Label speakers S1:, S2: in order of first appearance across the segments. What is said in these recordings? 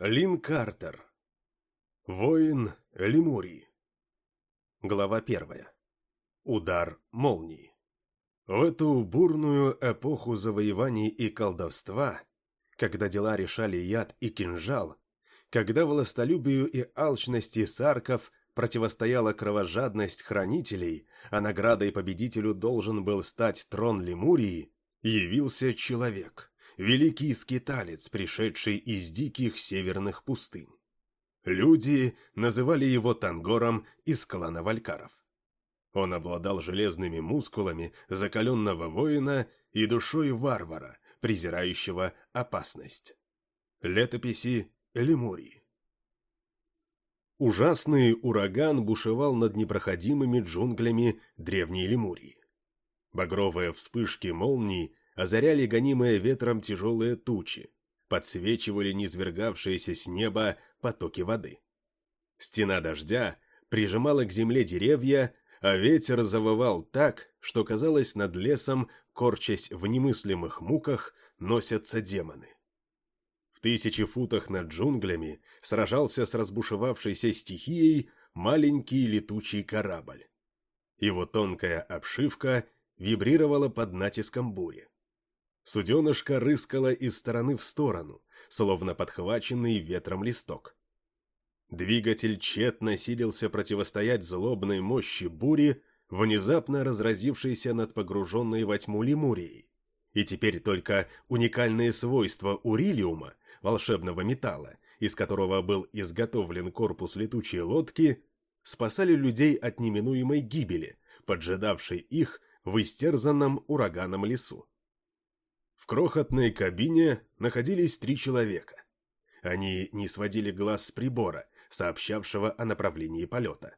S1: Лин Картер. Воин Лемурии. Глава первая. Удар молнии. В эту бурную эпоху завоеваний и колдовства, когда дела решали яд и кинжал, когда властолюбию и алчности сарков противостояла кровожадность хранителей, а наградой победителю должен был стать трон Лемурии, явился человек, великий скиталец, пришедший из диких северных пустынь. Люди называли его Тангором из клана Валькаров. Он обладал железными мускулами закаленного воина и душой варвара, презирающего опасность. Летописи Лемурии Ужасный ураган бушевал над непроходимыми джунглями древней Лемурии. Багровые вспышки молний озаряли гонимые ветром тяжелые тучи, подсвечивали низвергавшиеся с неба потоки воды. Стена дождя прижимала к земле деревья, а ветер завывал так, что казалось над лесом, корчась в немыслимых муках, носятся демоны. В тысячи футах над джунглями сражался с разбушевавшейся стихией маленький летучий корабль. Его тонкая обшивка вибрировала под натиском бури. Суденышко рыскало из стороны в сторону, словно подхваченный ветром листок. Двигатель тщетно силился противостоять злобной мощи бури, внезапно разразившейся над погруженной во тьму Лемурией. И теперь только уникальные свойства урилиума, волшебного металла, из которого был изготовлен корпус летучей лодки, спасали людей от неминуемой гибели, поджидавшей их в истерзанном ураганом лесу. В крохотной кабине находились три человека. Они не сводили глаз с прибора, сообщавшего о направлении полета.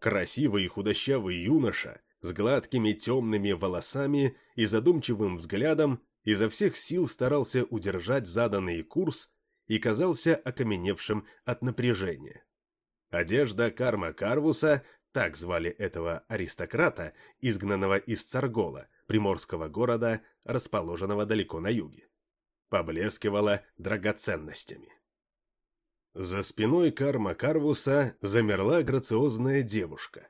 S1: Красивый и худощавый юноша с гладкими темными волосами и задумчивым взглядом изо всех сил старался удержать заданный курс и казался окаменевшим от напряжения. Одежда Карма Карвуса, так звали этого аристократа, изгнанного из Царгола, приморского города, расположенного далеко на юге. Поблескивала драгоценностями. За спиной Карма Карвуса замерла грациозная девушка.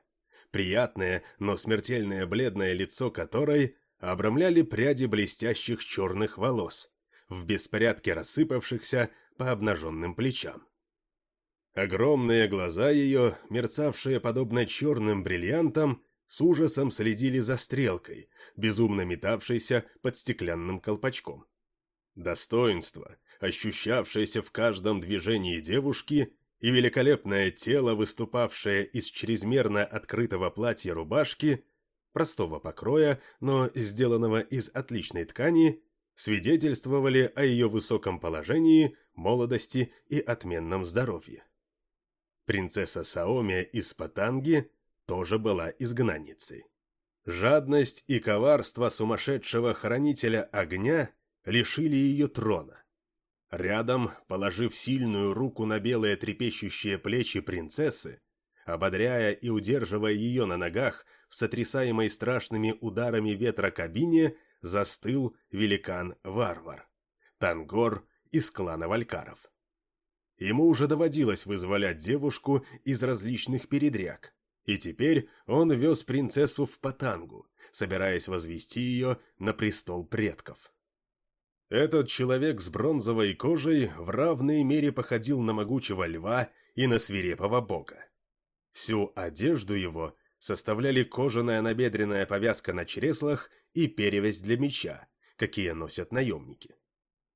S1: Приятное, но смертельное бледное лицо которой обрамляли пряди блестящих черных волос, в беспорядке рассыпавшихся по обнаженным плечам. Огромные глаза ее, мерцавшие подобно черным бриллиантам, с ужасом следили за стрелкой, безумно метавшейся под стеклянным колпачком. Достоинство, ощущавшееся в каждом движении девушки, и великолепное тело, выступавшее из чрезмерно открытого платья рубашки, простого покроя, но сделанного из отличной ткани, свидетельствовали о ее высоком положении, молодости и отменном здоровье. Принцесса Саомия из Патанги тоже была изгнанницей. Жадность и коварство сумасшедшего хранителя огня лишили ее трона. Рядом, положив сильную руку на белые трепещущие плечи принцессы, ободряя и удерживая ее на ногах в сотрясаемой страшными ударами ветра кабине, застыл великан-варвар, Тангор из клана Валькаров. Ему уже доводилось вызволять девушку из различных передряг, и теперь он вез принцессу в Патангу, собираясь возвести ее на престол предков. Этот человек с бронзовой кожей в равной мере походил на могучего льва и на свирепого бога. Всю одежду его составляли кожаная набедренная повязка на чреслах и перевязь для меча, какие носят наемники.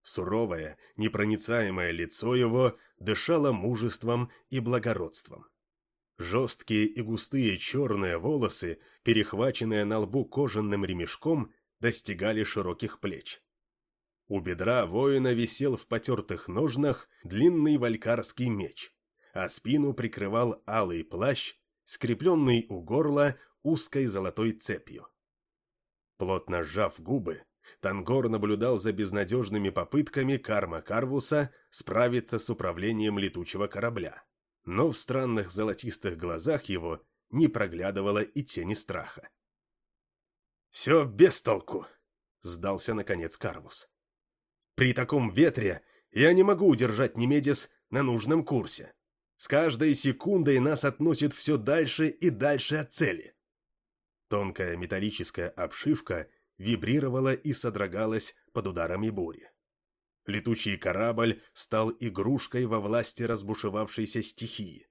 S1: Суровое, непроницаемое лицо его дышало мужеством и благородством. Жесткие и густые черные волосы, перехваченные на лбу кожаным ремешком, достигали широких плеч. У бедра воина висел в потертых ножнах длинный валькарский меч, а спину прикрывал алый плащ, скрепленный у горла узкой золотой цепью. Плотно сжав губы, Тангор наблюдал за безнадежными попытками Карма Карвуса справиться с управлением летучего корабля но в странных золотистых глазах его не проглядывало и тени страха. «Все без толку!» — сдался наконец Карвус. «При таком ветре Я не могу удержать Немедис на нужном курсе. С каждой секундой нас относит все дальше и дальше от цели. Тонкая металлическая обшивка вибрировала и содрогалась под ударами бури. Летучий корабль стал игрушкой во власти разбушевавшейся стихии.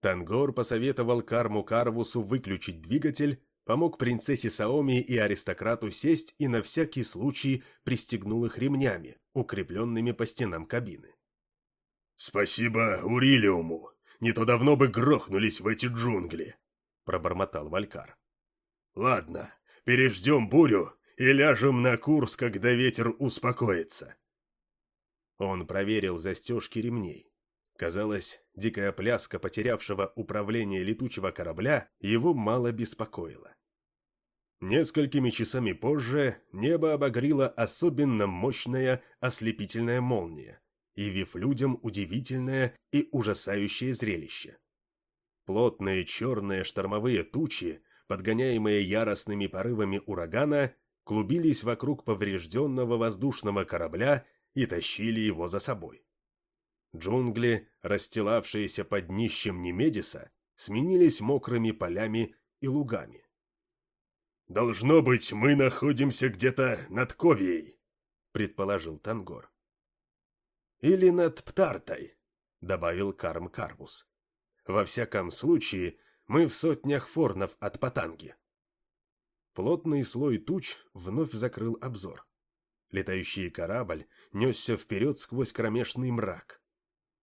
S1: Тангор посоветовал Карму Карвусу выключить двигатель, помог принцессе Саоми и аристократу сесть и на всякий случай пристегнул их ремнями, укрепленными по стенам кабины. «Спасибо Урилиуму, не то давно бы грохнулись в эти джунгли», — пробормотал Валькар. «Ладно, переждем бурю и ляжем на курс, когда ветер успокоится». Он проверил застежки ремней. Казалось, дикая пляска потерявшего управление летучего корабля его мало беспокоила. Несколькими часами позже небо обогрила особенно мощная ослепительная молния, явив людям удивительное и ужасающее зрелище. Плотные черные штормовые тучи, подгоняемые яростными порывами урагана, клубились вокруг поврежденного воздушного корабля и тащили его за собой. Джунгли, расстилавшиеся под днищем Немедиса, сменились мокрыми полями и лугами. «Должно быть, мы находимся где-то над Ковией», — предположил Тангор. «Или над Птартой», — добавил Карм Карвус. «Во всяком случае, мы в сотнях форнов от Патанги». Плотный слой туч вновь закрыл обзор. Летающий корабль несся вперед сквозь кромешный мрак.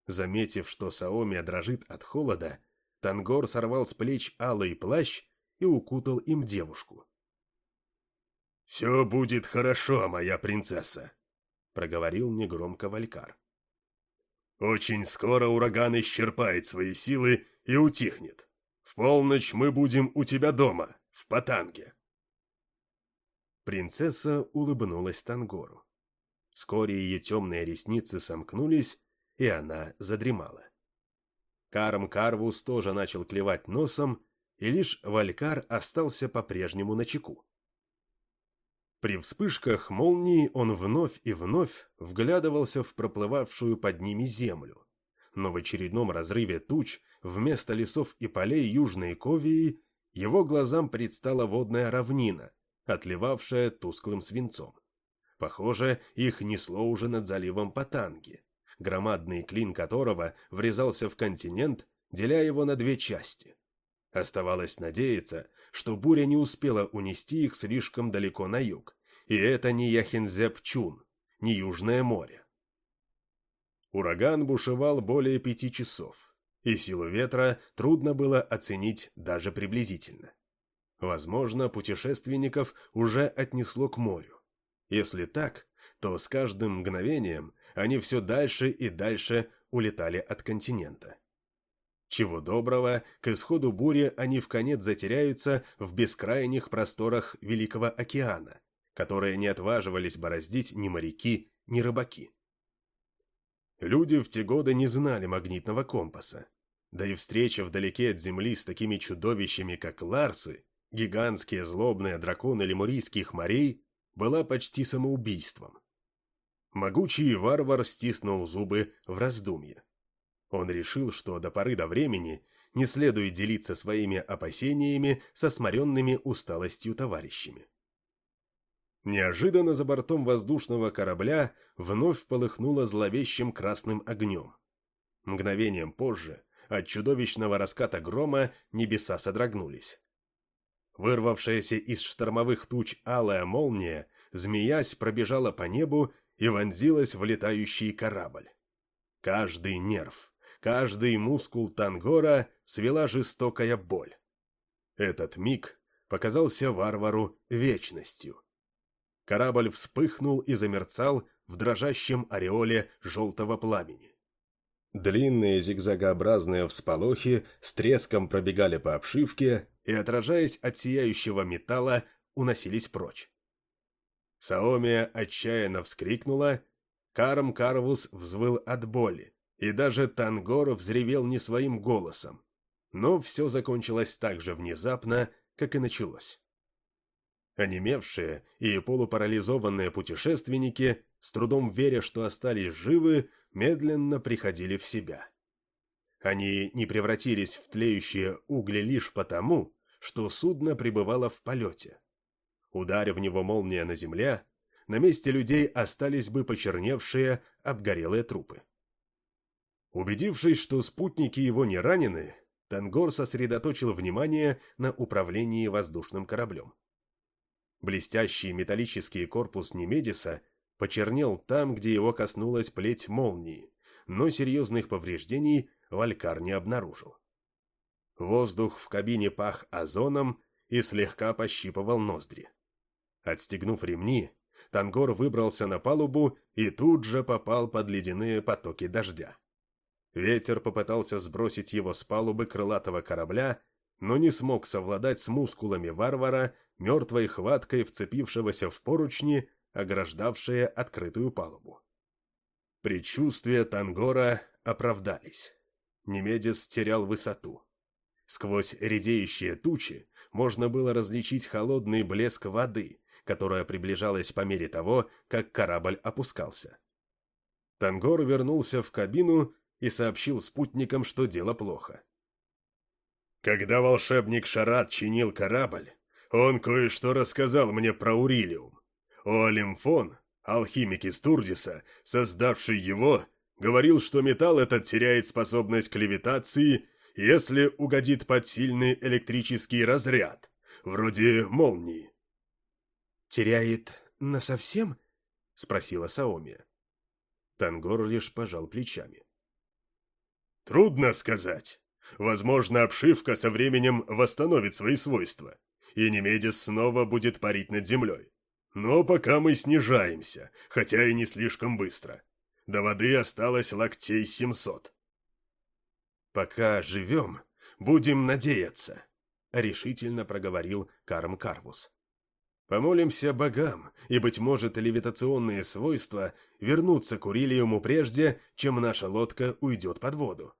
S1: Заметив, что Саомия дрожит от холода, Тангор сорвал с плеч алый плащ и укутал им девушку. «Все будет хорошо, моя принцесса», — проговорил негромко Валькар. «Очень скоро ураган исчерпает свои силы и утихнет. В полночь мы будем у тебя дома, в Патанге». Принцесса улыбнулась Тангору. Вскоре ее темные ресницы сомкнулись, и она задремала. Карм Карвус тоже начал клевать носом, и лишь Валькар остался по-прежнему на чеку. При вспышках молнии он вновь и вновь вглядывался в проплывавшую под ними землю. Но в очередном разрыве туч вместо лесов и полей Южной Ковии его глазам предстала водная равнина, отливавшая тусклым свинцом. Похоже, их несло уже над заливом Патанги, громадный клин которого врезался в континент, деля его на две части. Оставалось надеяться, что буря не успела унести их слишком далеко на юг, и это не Яхензеп-Чун, не Южное море. Ураган бушевал более пяти часов, и силу ветра трудно было оценить даже приблизительно. Возможно, путешественников уже отнесло к морю. Если так, то с каждым мгновением они все дальше и дальше улетали от континента. Чего доброго, к исходу бури они в конец затеряются в бескрайних просторах Великого океана, которые не отваживались бороздить ни моряки, ни рыбаки. Люди в те годы не знали магнитного компаса, да и встреча вдалеке от Земли с такими чудовищами, как Ларсы, гигантские злобные драконы лемурийских морей, была почти самоубийством. Могучий варвар стиснул зубы в раздумье. Он решил, что до поры до времени не следует делиться своими опасениями со сморенными усталостью товарищами. Неожиданно за бортом воздушного корабля вновь полыхнуло зловещим красным огнем. Мгновением позже от чудовищного раската грома небеса содрогнулись. Вырвавшаяся из штормовых туч алая молния, змеясь, пробежала по небу и вонзилась в летающий корабль. Каждый нерв, Каждый мускул Тангора свела жестокая боль. Этот миг показался варвару вечностью. Корабль вспыхнул и замерцал в дрожащем ореоле желтого пламени. Длинные зигзагообразные всполохи с треском пробегали по обшивке и, отражаясь от сияющего металла, уносились прочь. Саомия отчаянно вскрикнула, Карм Карвус взвыл от боли, и даже Тангор взревел не своим голосом. Но все закончилось так же внезапно, как и началось. Онемевшие и полупарализованные путешественники, с трудом веря, что остались живы, медленно приходили в себя. Они не превратились в тлеющие угли лишь потому, что судно пребывало в полете. Ударив в него молния на земле, на месте людей остались бы почерневшие, обгорелые трупы. Убедившись, что спутники его не ранены, Тангор сосредоточил внимание на управлении воздушным кораблем. Блестящий металлический корпус Немедиса почернел там, где его коснулась плеть молнии, но серьезных повреждений Валькар не обнаружил. Воздух в кабине пах озоном и слегка пощипывал ноздри. Отстегнув ремни, Тангор выбрался на палубу и тут же попал под ледяные потоки дождя. Ветер попытался сбросить его с палубы крылатого корабля, но не смог совладать с мускулами варвара, мертвой хваткой вцепившегося в поручни, ограждавшие открытую палубу. Предчувствия Тангора оправдались. Немедис терял высоту. Сквозь редеющие тучи можно было различить холодный блеск воды, которая приближалась по мере того, как корабль опускался. Тангор вернулся в кабину и сообщил спутникам, что дело плохо. Когда волшебник Шарат чинил корабль, он кое-что рассказал мне про Урилиум. Олимфон, алхимик из Турдиса, создавший его, говорил, что металл этот теряет способность к левитации, если угодит под сильный электрический разряд, вроде молнии.
S2: «Теряет насовсем?» — спросила Саомия.
S1: Тангор лишь пожал плечами. Трудно сказать. Возможно, обшивка со временем восстановит свои свойства, и Немедис снова будет парить над землей. Но пока мы снижаемся, хотя и не слишком быстро. До воды осталось локтей 700.
S2: «Пока живем, будем надеяться», — решительно проговорил Карм Карвус. «Помолимся богам, и, быть может, левитационные свойства вернутся к Урилиуму прежде, чем наша лодка уйдет под воду.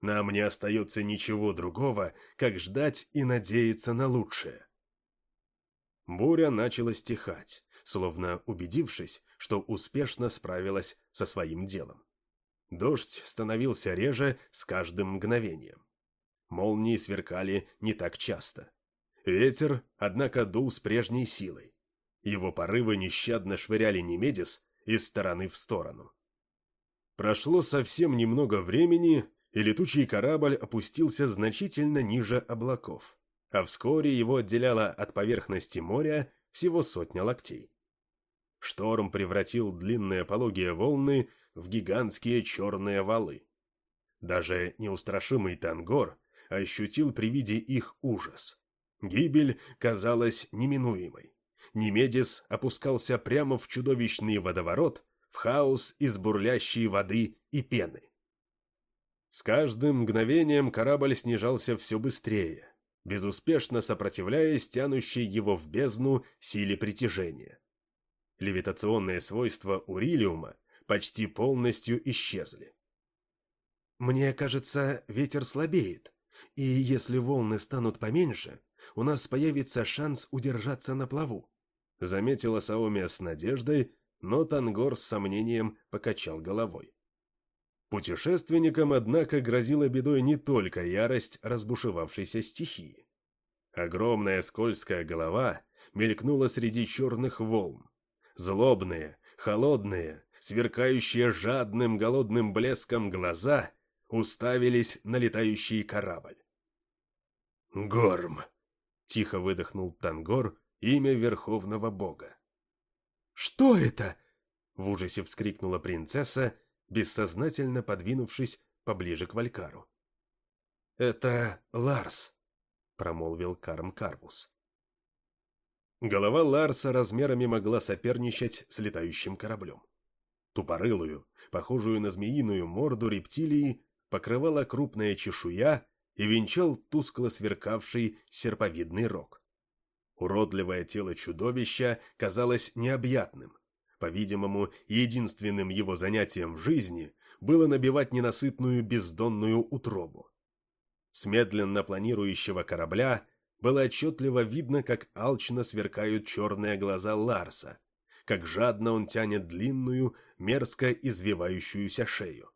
S2: Нам не остается ничего другого, как ждать и надеяться на лучшее». Буря начала стихать, словно убедившись, что успешно справилась со своим делом. Дождь становился реже с каждым мгновением. Молнии сверкали не так часто. Ветер, однако, дул с прежней силой. Его порывы нещадно швыряли Немедис из стороны в сторону. Прошло совсем немного времени, и летучий корабль опустился значительно ниже облаков, а вскоре его отделяло от поверхности моря всего сотня локтей. Шторм превратил длинные пологие волны в гигантские черные валы. Даже неустрашимый Тангор ощутил при виде их ужас. Гибель казалась неминуемой. Немедис опускался прямо в чудовищный водоворот, в хаос из бурлящей воды и пены. С каждым мгновением корабль снижался все быстрее, безуспешно сопротивляясь тянущей его в бездну силе притяжения. Левитационные свойства урилиума почти полностью исчезли. «Мне кажется, ветер слабеет, и если волны станут поменьше, у нас появится шанс удержаться на плаву», заметила Саомия с надеждой, но Тангор с сомнением покачал головой. Путешественникам, однако, грозила бедой не только ярость разбушевавшейся стихии. Огромная скользкая голова мелькнула среди черных волн. Злобные, холодные, сверкающие жадным голодным блеском глаза уставились на летающий корабль. «Горм!» — тихо выдохнул Тангор, имя верховного бога. «Что это?»
S1: — в ужасе вскрикнула принцесса, бессознательно подвинувшись поближе к Валькару.
S2: «Это Ларс», — промолвил Карм Карвус.
S1: Голова Ларса размерами могла соперничать с летающим кораблем. Тупорылую, похожую на змеиную морду рептилии, покрывала крупная чешуя и венчал тускло сверкавший серповидный рог. Уродливое тело чудовища казалось необъятным, по-видимому, единственным его занятием в жизни было набивать ненасытную бездонную утробу. С медленно планирующего корабля было отчетливо видно, как алчно сверкают черные глаза Ларса, как жадно он тянет длинную, мерзко извивающуюся шею.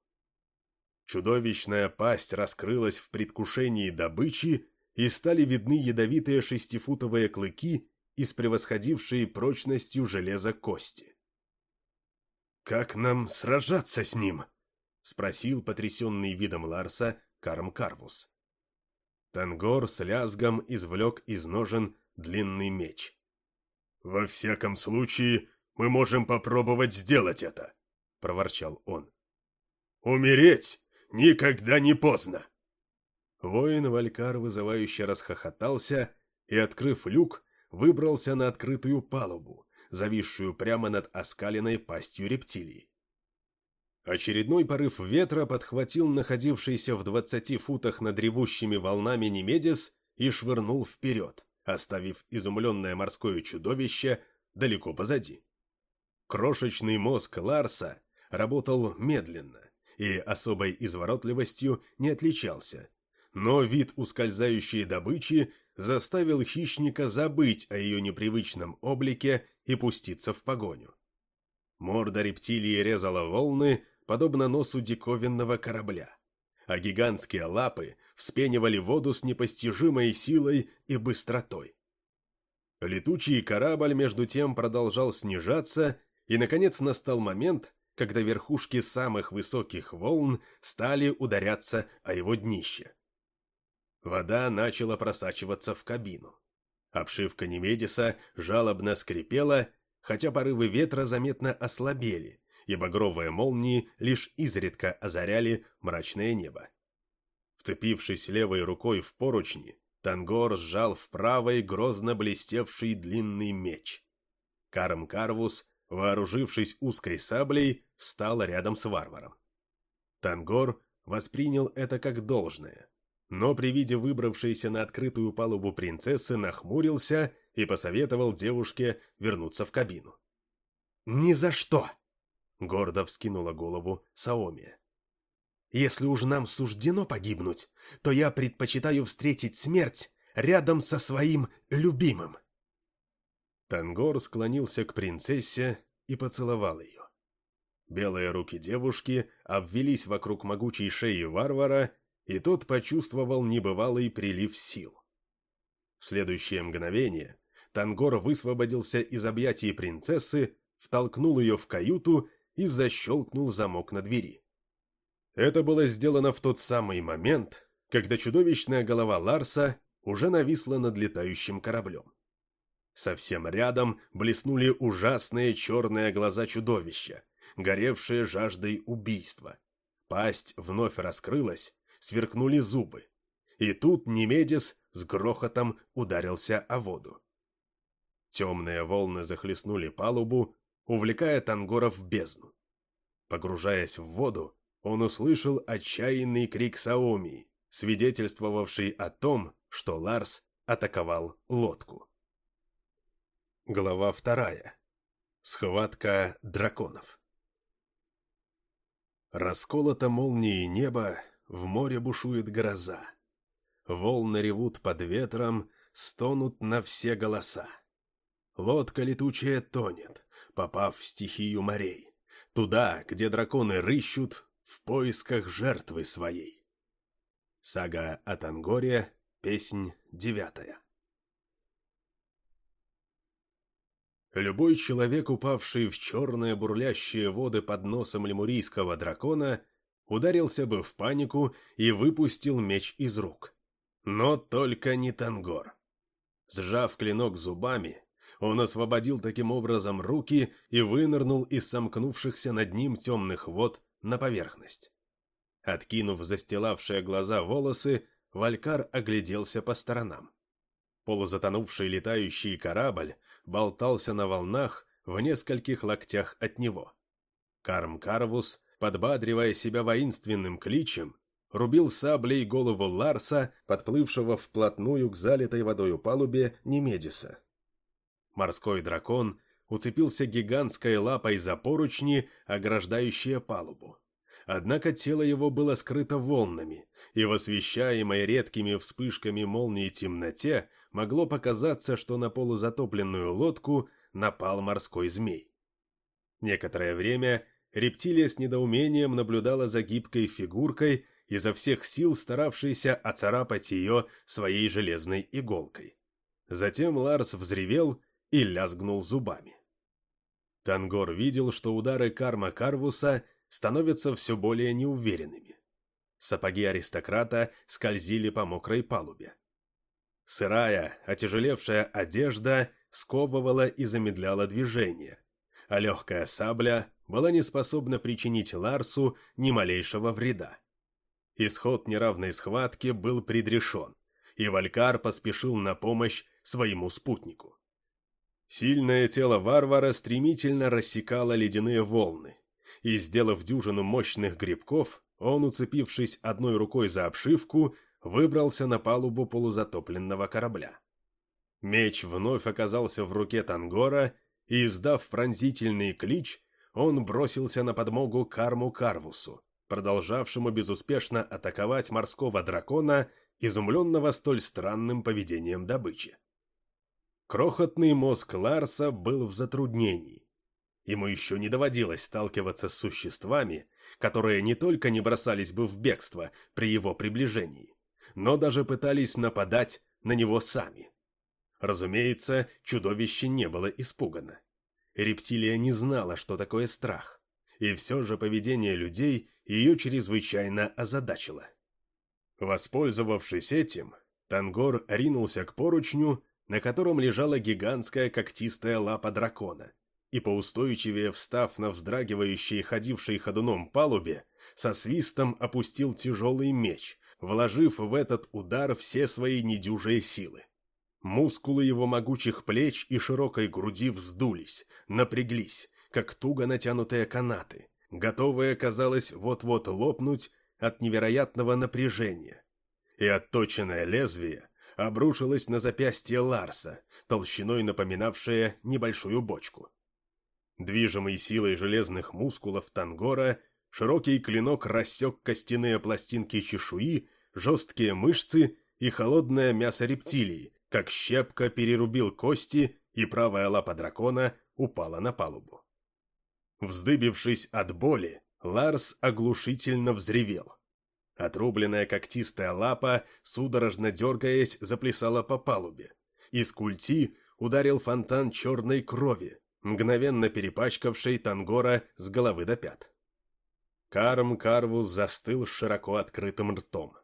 S1: Чудовищная пасть раскрылась в предвкушении добычи, и стали видны ядовитые шестифутовые клыки из превосходившие прочностью железа кости.
S2: «Как нам сражаться с ним?»
S1: — спросил потрясенный видом Ларса Карм Карвус. Тангор с лязгом извлек из ножен длинный меч.
S2: «Во всяком случае, мы можем попробовать сделать это», — проворчал он. «Умереть никогда не поздно!»
S1: Воин Валькар вызывающе расхохотался и, открыв люк, выбрался на открытую палубу, зависшую прямо над оскаленной пастью рептилии. Очередной порыв ветра подхватил находившийся в двадцати футах над ревущими волнами Немедис и швырнул вперед, оставив изумленное морское чудовище далеко позади. Крошечный мозг Ларса работал медленно и особой изворотливостью не отличался, но вид ускользающей добычи заставил хищника забыть о ее непривычном облике и пуститься в погоню. Морда рептилии резала волны, подобно носу диковинного корабля, а гигантские лапы вспенивали воду с непостижимой силой и быстротой. Летучий корабль между тем продолжал снижаться, и, наконец, настал момент, когда верхушки самых высоких волн стали ударяться о его днище. Вода начала просачиваться в кабину. Обшивка Немедиса жалобно скрипела, хотя порывы ветра заметно ослабели, и багровые молнии лишь изредка озаряли мрачное небо. Вцепившись левой рукой в поручни, Тангор сжал в правой грозно блестевший длинный меч. Карм Карвус, вооружившись узкой саблей, встал рядом с варваром. Тангор воспринял это как должное но при виде выбравшейся на открытую палубу принцессы нахмурился и посоветовал девушке вернуться в кабину.
S2: «Ни за что!»
S1: — гордо вскинула голову Саоми.
S2: «Если уж нам суждено погибнуть, то я предпочитаю встретить смерть рядом со своим любимым».
S1: Тангор склонился к принцессе и поцеловал ее. Белые руки девушки обвелись вокруг могучей шеи варвара и тот почувствовал небывалый прилив сил. В следующее мгновение Тангор высвободился из объятий принцессы, втолкнул ее в каюту и защелкнул замок на двери. Это было сделано в тот самый момент, когда чудовищная голова Ларса уже нависла над летающим кораблем. Совсем рядом блеснули ужасные черные глаза чудовища, горевшие жаждой убийства. Пасть вновь раскрылась, сверкнули зубы. И тут Немедис с грохотом ударился о воду. Темные волны захлестнули палубу, увлекая Тангора в бездну. Погружаясь в воду, он услышал отчаянный крик Саомии, свидетельствовавший о том, что Ларс атаковал лодку. Глава вторая. Схватка драконов. Расколото молнией небо в море бушует гроза. Волны ревут под ветром, стонут на все голоса. Лодка летучая тонет, попав в стихию морей, туда, где драконы рыщут в поисках жертвы своей. Сага о Тангоре, песнь девятая. Любой человек, упавший в черные бурлящие воды под носом лемурийского дракона, ударился бы в панику и выпустил меч из рук. Но только не Тангор. Сжав клинок зубами, он освободил таким образом руки и вынырнул из сомкнувшихся над ним темных вод на поверхность. Откинув застилавшие глаза волосы, Валькар огляделся по сторонам. Полузатонувший летающий корабль болтался на волнах в нескольких локтях от него. Карм Карвус подбадривая себя воинственным кличем, рубил саблей голову Ларса, подплывшего вплотную к залитой водою палубе Немедиса. Морской дракон уцепился гигантской лапой за поручни, ограждающие палубу. Однако тело его было скрыто волнами, и в освещаемой редкими вспышками молнии темноте могло показаться, что на полузатопленную лодку напал морской змей. Некоторое время рептилия с недоумением наблюдала за гибкой фигуркой, изо всех сил старавшейся оцарапать ее своей железной иголкой. Затем Ларс взревел и лязгнул зубами. Тангор видел, что удары карма Карвуса становятся все более неуверенными. Сапоги аристократа скользили по мокрой палубе. Сырая, отяжелевшая одежда сковывала и замедляла движение, а легкая сабля была не способна причинить Ларсу ни малейшего вреда. Исход неравной схватки был предрешен, и Валькар поспешил на помощь своему спутнику. Сильное тело варвара стремительно рассекало ледяные волны, и, сделав дюжину мощных грибков, он, уцепившись одной рукой за обшивку, выбрался на палубу полузатопленного корабля. Меч вновь оказался в руке Тангора, и, издав пронзительный клич, он бросился на подмогу Карму Карвусу, продолжавшему безуспешно атаковать морского дракона, изумленного столь странным поведением добычи. Крохотный мозг Ларса был в затруднении. Ему еще не доводилось сталкиваться с существами, которые не только не бросались бы в бегство при его приближении, но даже пытались нападать на него сами. Разумеется, чудовище не было испугано. Рептилия не знала, что такое страх, и все же поведение людей ее чрезвычайно озадачило. Воспользовавшись этим, Тангор ринулся к поручню, на котором лежала гигантская когтистая лапа дракона, и поустойчивее встав на вздрагивающей ходившей ходуном палубе, со свистом опустил тяжелый меч, вложив в этот удар все свои недюжие силы. Мускулы его могучих плеч и широкой груди вздулись, напряглись, как туго натянутые канаты, готовые, казалось, вот-вот лопнуть от невероятного напряжения. И отточенное лезвие обрушилось на запястье Ларса, толщиной напоминавшее небольшую бочку. Движимый силой железных мускулов Тангора, широкий клинок рассек костяные пластинки чешуи, жесткие мышцы и холодное мясо рептилии, как щепка перерубил кости, и правая лапа дракона упала на палубу. Вздыбившись от боли, Ларс оглушительно взревел. Отрубленная когтистая лапа, судорожно дергаясь, заплясала по палубе. Из культи ударил фонтан черной крови, мгновенно перепачкавший Тангора с головы до пят. Карм Карвус застыл с широко открытым ртом.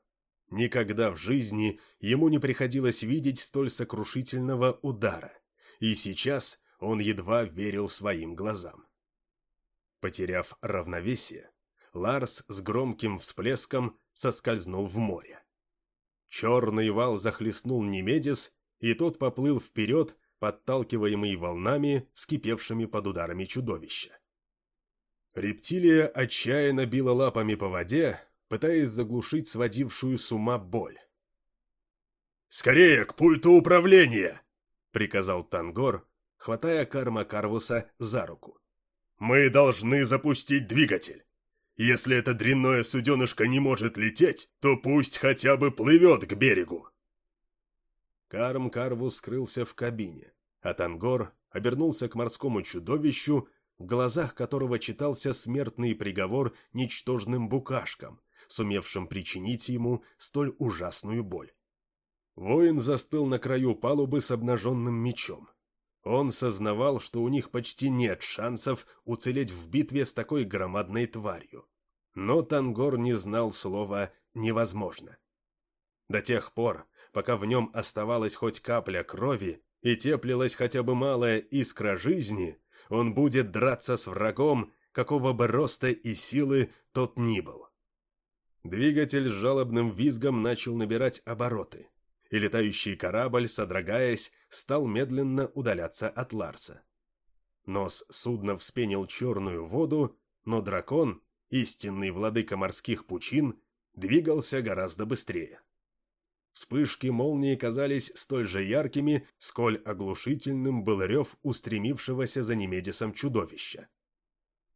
S1: Никогда в жизни ему не приходилось видеть столь сокрушительного удара, и сейчас он едва верил своим глазам. Потеряв равновесие, Ларс с громким всплеском соскользнул в море. Черный вал захлестнул Немедис, и тот поплыл вперед, подталкиваемый волнами, вскипевшими под ударами чудовища. Рептилия отчаянно била лапами по воде, пытаясь заглушить сводившую с ума боль. «Скорее к пульту управления!» — приказал Тангор, хватая Карма Карвуса за руку. «Мы должны запустить двигатель. Если это дрянное суденышко не может лететь, то пусть хотя бы плывет к берегу!» Карм Карвус скрылся в кабине, а Тангор обернулся к морскому чудовищу, в глазах которого читался смертный приговор ничтожным букашкам, сумевшим причинить ему столь ужасную боль. Воин застыл на краю палубы с обнаженным мечом. Он сознавал, что у них почти нет шансов уцелеть в битве с такой громадной тварью. Но Тангор не знал слова «невозможно». До тех пор, пока в нем оставалась хоть капля крови и теплилась хотя бы малая искра жизни, он будет драться с врагом, какого бы роста и силы тот ни был. Двигатель с жалобным визгом начал набирать обороты, и летающий корабль, содрогаясь, стал медленно удаляться от Ларса. Нос судна вспенил черную воду, но дракон, истинный владыка морских пучин, двигался гораздо быстрее. Вспышки молнии казались столь же яркими, сколь оглушительным был рев устремившегося за Немедисом чудовища.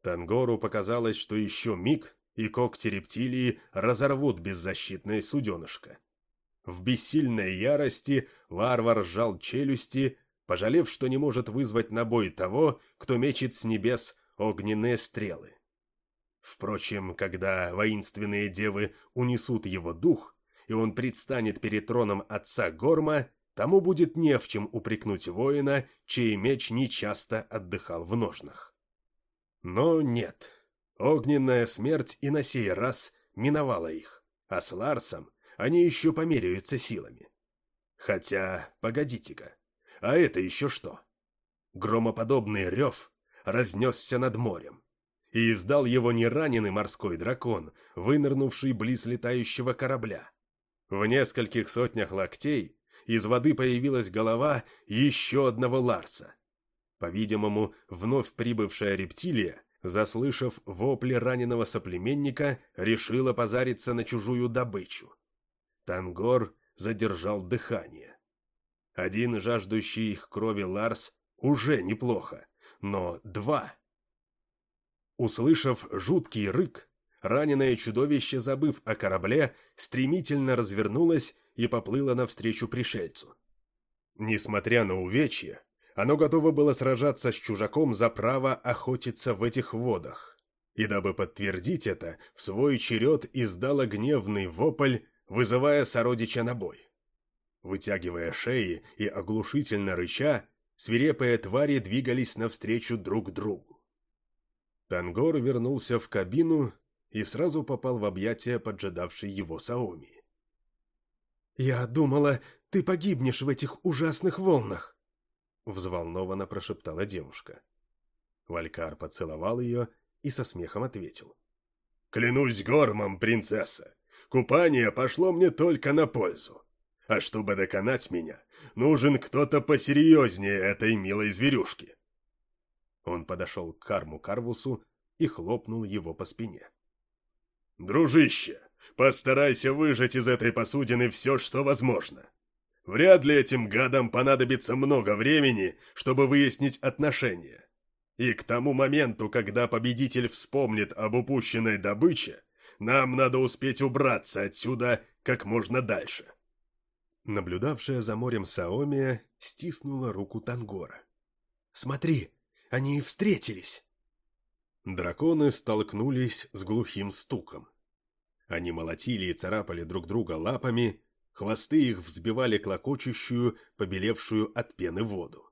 S1: Тангору показалось, что еще миг,
S2: и когти рептилии разорвут беззащитное суденышко. В бессильной ярости варвар сжал челюсти, пожалев, что не может вызвать на бой того, кто мечет с небес огненные стрелы. Впрочем, когда воинственные девы унесут его дух, и он предстанет перед троном отца Горма, тому будет не в чем упрекнуть воина, чей меч нечасто отдыхал в ножнах. Но нет, огненная смерть и на сей раз миновала их, а с Ларсом они еще померяются силами. Хотя, погодите-ка, а это еще что? Громоподобный рев разнесся над морем, и издал его не раненый морской дракон, вынырнувший близ летающего корабля. В нескольких сотнях локтей из воды появилась голова еще одного Ларса. По-видимому, вновь прибывшая рептилия, заслышав вопли раненого соплеменника, решила позариться на чужую добычу. Тангор задержал дыхание. Один жаждущий их крови Ларс уже неплохо, но два. Услышав жуткий рык, раненое чудовище, забыв о корабле, стремительно развернулось и поплыло навстречу пришельцу. Несмотря на увечья, оно готово было сражаться с чужаком за право охотиться в этих водах. И дабы подтвердить это, в свой черед издало гневный вопль, вызывая сородича на бой. Вытягивая шеи и оглушительно рыча, свирепые твари двигались навстречу друг другу. Тангор вернулся в кабину и сразу попал в объятия поджидавшей его Саоми.
S3: «Я думала, ты погибнешь в этих ужасных волнах!»
S2: Взволнованно прошептала девушка. Валькар поцеловал ее и со смехом ответил. «Клянусь гормом, принцесса! Купание пошло мне только на пользу. А чтобы доконать меня, нужен кто-то посерьезнее этой милой зверюшки. Он подошел к Карму Карвусу и хлопнул его по спине. «Дружище, постарайся выжать из этой посудины все, что возможно. Вряд ли этим гадам понадобится много времени, чтобы выяснить отношения. И к тому моменту, когда победитель вспомнит об упущенной добыче, нам надо успеть убраться отсюда как можно дальше».
S1: Наблюдавшая за морем Саомия стиснула руку Тангора.
S3: «Смотри, они встретились!»
S1: Драконы столкнулись с глухим стуком. Они молотили и царапали друг друга лапами, хвосты их взбивали клокочущую, побелевшую от пены воду.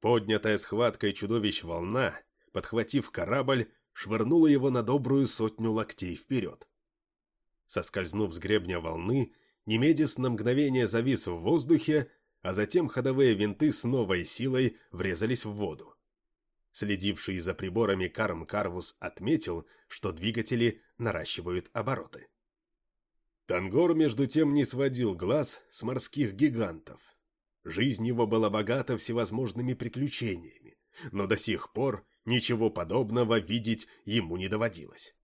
S1: Поднятая схваткой чудовищ волна, подхватив корабль, швырнула его на добрую сотню локтей вперед. Соскользнув с гребня волны, Немедис на мгновение завис в воздухе, а затем ходовые винты с новой силой врезались в воду. Следивший за приборами Карм Карвус отметил, что двигатели наращивают обороты. Тангор, между тем, не сводил глаз с морских гигантов. Жизнь его была богата всевозможными приключениями, но до сих пор ничего подобного видеть ему не доводилось.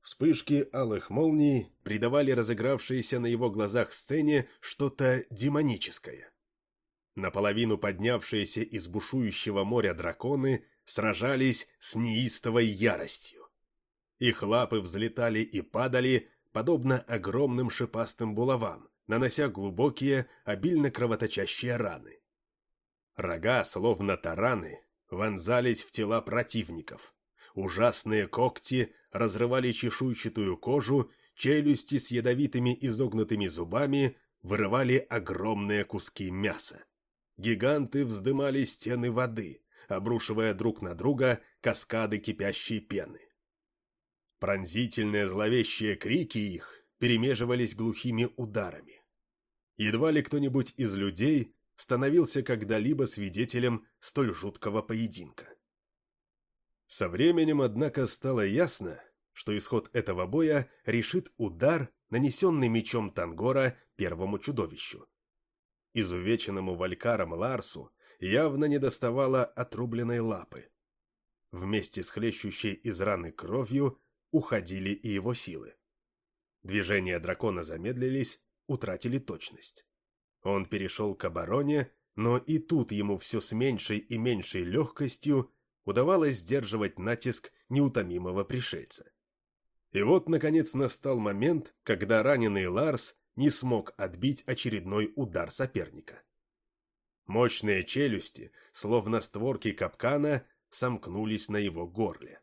S1: Вспышки алых молний придавали разыгравшейся на его глазах сцене что-то демоническое. Наполовину поднявшиеся из бушующего моря драконы сражались с неистовой яростью. Их лапы взлетали и падали, подобно огромным шипастым булавам, нанося глубокие, обильно кровоточащие раны. Рога, словно тараны, вонзались в тела противников. Ужасные когти разрывали чешуйчатую кожу, челюсти с ядовитыми изогнутыми зубами вырывали огромные куски мяса. Гиганты вздымали стены воды, обрушивая друг на друга каскады кипящей пены. Пронзительные зловещие крики их перемеживались глухими ударами. Едва ли кто-нибудь из людей становился когда-либо свидетелем столь жуткого поединка. Со временем, однако, стало ясно, что исход этого боя решит удар, нанесенный мечом Тангора первому чудовищу. Изувеченному валькаром Ларсу явно недоставало отрубленной лапы. Вместе с хлещущей из раны кровью уходили и его силы. Движения дракона замедлились, утратили точность. Он перешел к обороне, но и тут ему все с меньшей и меньшей легкостью удавалось сдерживать натиск неутомимого пришельца. И вот, наконец, настал момент, когда раненый Ларс не смог отбить очередной удар соперника. Мощные челюсти, словно створки капкана, сомкнулись на его горле.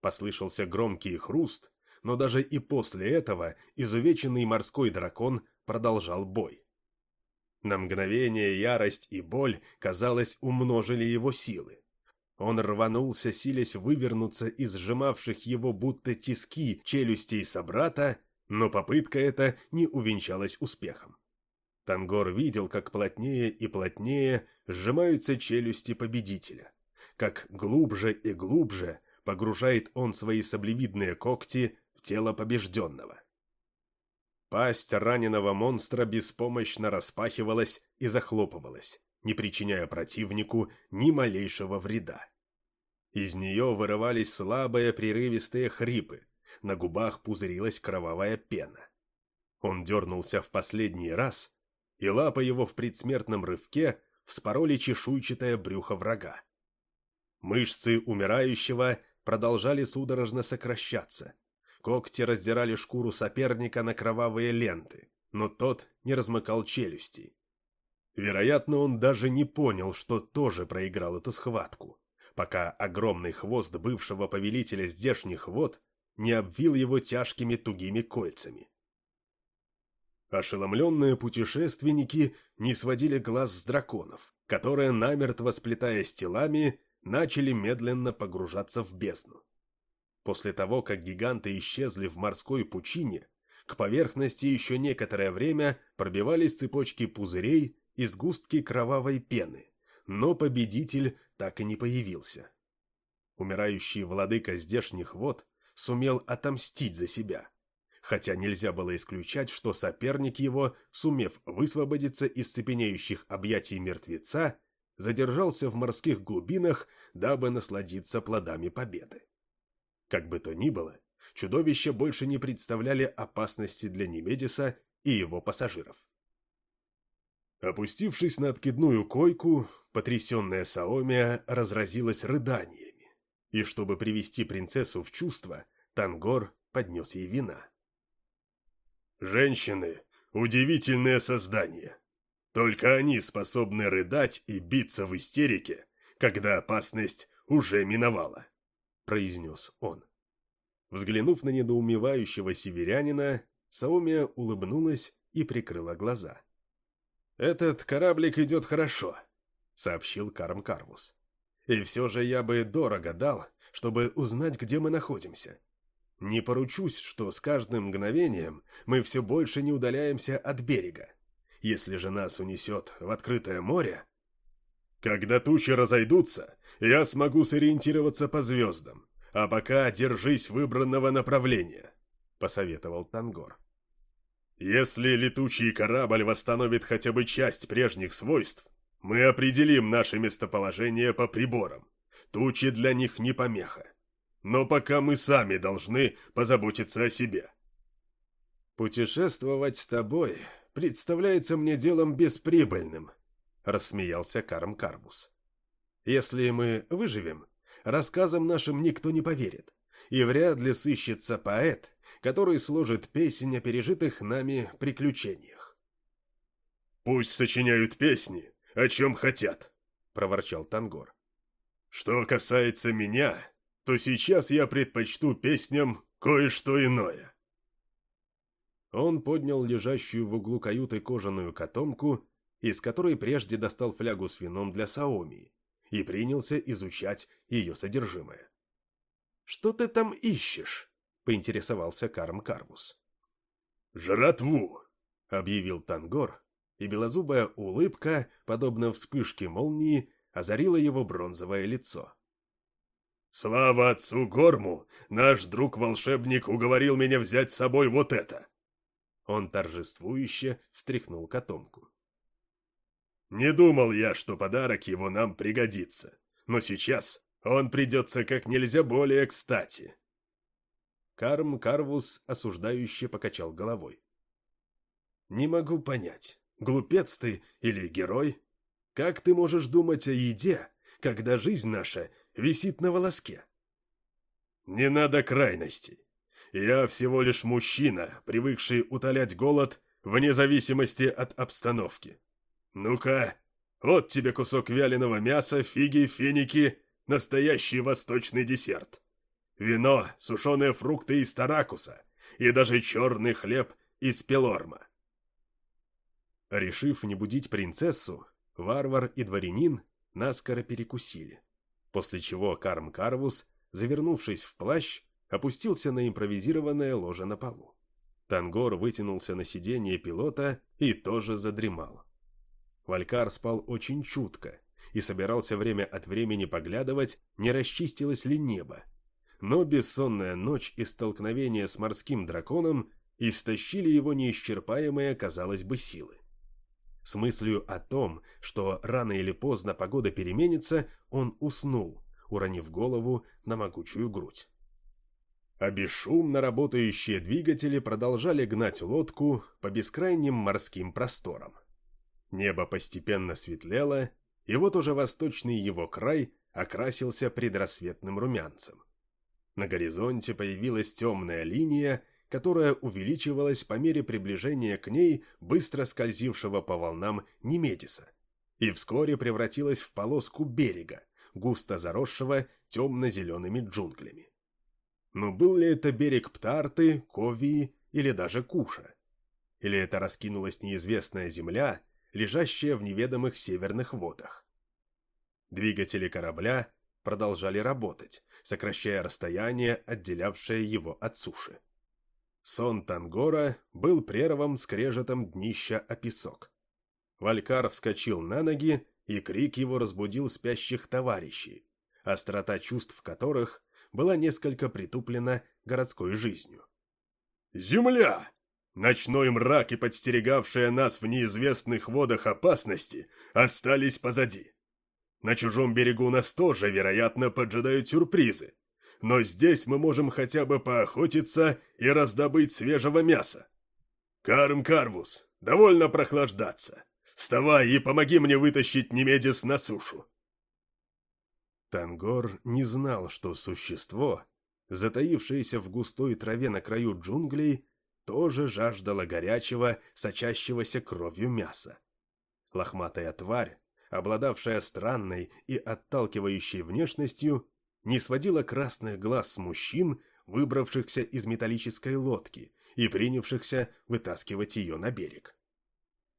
S1: Послышался громкий хруст, но даже и после этого изувеченный морской дракон продолжал бой. На мгновение ярость и боль, казалось, умножили его силы. Он рванулся, силясь вывернуться из сжимавших его будто тиски челюстей собрата, но попытка эта не увенчалась успехом. Тангор видел, как плотнее и плотнее сжимаются челюсти победителя, как глубже и глубже погружает он свои саблевидные когти в тело побежденного. Пасть раненого монстра беспомощно распахивалась и захлопывалась, не причиняя противнику ни малейшего вреда. Из нее вырывались слабые прерывистые хрипы, на губах пузырилась кровавая пена. Он дернулся в последний раз, и лапа его в предсмертном рывке вспороли чешуйчатое брюхо врага. Мышцы умирающего продолжали судорожно сокращаться, Когти раздирали шкуру соперника на кровавые ленты, но тот не размыкал челюсти. Вероятно, он даже не понял, что тоже проиграл эту схватку, пока огромный хвост бывшего повелителя здешних вод не обвил его тяжкими тугими кольцами. Ошеломленные путешественники не сводили глаз с драконов, которые, намертво сплетаясь телами, начали медленно погружаться в бездну. После того, как гиганты исчезли в морской пучине, к поверхности еще некоторое время пробивались цепочки пузырей и сгустки кровавой пены, но победитель так и не появился. Умирающий владыка здешних вод сумел отомстить за себя, хотя нельзя было исключать, что соперник его, сумев высвободиться из цепенеющих объятий мертвеца, задержался в морских глубинах, дабы насладиться плодами победы. Как бы то ни было, чудовища больше не представляли опасности для Немедиса и его пассажиров. Опустившись на откидную койку, потрясенная Саомия разразилась рыданиями, и чтобы привести принцессу в чувство, Тангор поднес ей вина. «Женщины — удивительные создания. Только они способны рыдать и биться в истерике, когда опасность уже миновала произнес он. Взглянув на недоумевающего северянина, Саумия улыбнулась и прикрыла глаза. «Этот кораблик идет хорошо», — сообщил Карм Карвус. «И все же я бы дорого дал, чтобы узнать, где мы находимся. Не поручусь, что с каждым мгновением мы все больше не удаляемся от берега. Если же нас унесет в открытое море, когда тучи разойдутся, я смогу сориентироваться по звездам, а пока держись выбранного направления», — посоветовал Тангор. «Если летучий корабль восстановит хотя бы часть прежних свойств, мы определим наше местоположение по приборам. Тучи для них не помеха. Но пока мы сами должны позаботиться о себе». «Путешествовать с тобой представляется мне делом бесприбыльным», — рассмеялся Карм Карбус. «Если мы выживем, рассказам нашим никто не поверит, и вряд ли сыщется поэт, который сложит песнь о пережитых нами приключениях».
S2: «Пусть сочиняют песни, о чем хотят», — проворчал Тангор. «Что касается меня, то сейчас я предпочту песням кое-что иное».
S1: Он поднял лежащую в углу каюты кожаную котомку из которой прежде достал флягу с вином для Саоми и принялся изучать ее содержимое. «Что ты там ищешь?» — поинтересовался Карм Карбус.
S2: «Жратву!» — объявил
S1: Тангор, и белозубая улыбка, подобно вспышке молнии, озарила его бронзовое лицо.
S2: «Слава отцу Горму! Наш друг-волшебник уговорил меня взять с собой вот это!»
S1: Он торжествующе встряхнул котомку.
S2: Не думал я, что подарок его нам пригодится, но сейчас он придется как нельзя более кстати.
S1: Карм Карвус осуждающе покачал головой. «Не могу понять, глупец ты или герой? Как ты можешь думать о еде, когда жизнь наша висит на волоске?»
S2: «Не надо крайностей. Я всего лишь мужчина, привыкший утолять голод вне зависимости от обстановки. Ну-ка, вот тебе кусок вяленого мяса, фиги, финики, настоящий восточный десерт. Вино, сушеные фрукты из таракуса и даже черный хлеб из пелорма.
S1: Решив не будить принцессу, варвар и дворянин наскоро перекусили, после чего Карм Карвус, завернувшись в плащ, опустился на импровизированное ложе на полу. Тангор вытянулся на сиденье пилота и тоже задремал. Валькар спал очень чутко и собирался время от времени поглядывать, не расчистилось ли небо. Но бессонная ночь и столкновение с морским драконом истощили его неисчерпаемые, казалось бы, силы. С мыслью о том, что рано или поздно погода переменится, он уснул, уронив голову на могучую грудь. А бесшумно работающие двигатели продолжали гнать лодку по бескрайним морским просторам. Небо постепенно светлело, и вот уже восточный его край окрасился предрассветным румянцем. На горизонте появилась темная линия, которая увеличивалась по мере приближения к ней быстро скользившего по волнам Немедиса, и вскоре превратилась в полоску берега, густо заросшего темно-зелеными джунглями. Но был ли это берег Птарты, Ковии или даже Куша? Или это раскинулась неизвестная земля, лежащая в неведомых северных водах? Двигатели корабля продолжали работать, сокращая расстояние, отделявшее его от суши. Сон Тангора был прерван скрежетом днища о песок. Валькар вскочил на ноги, и крик его разбудил спящих товарищей, острота чувств которых была несколько притуплена городской жизнью.
S2: «Земля! Ночной мрак и подстерегавшая нас в неизвестных водах опасности остались позади. На чужом берегу нас тоже, вероятно, поджидают сюрпризы, но здесь мы можем хотя бы поохотиться и раздобыть свежего мяса. Карм Карвус, довольно прохлаждаться. Вставай и помоги мне вытащить Немедис на сушу.
S1: Тангор не знал, что существо, затаившееся в густой траве на краю джунглей, тоже жаждало горячего, сочащегося кровью мяса. Лохматая тварь, обладавшая странной и отталкивающей внешностью, не сводила красных глаз с мужчин, выбравшихся из металлической лодки и принявшихся вытаскивать ее на берег.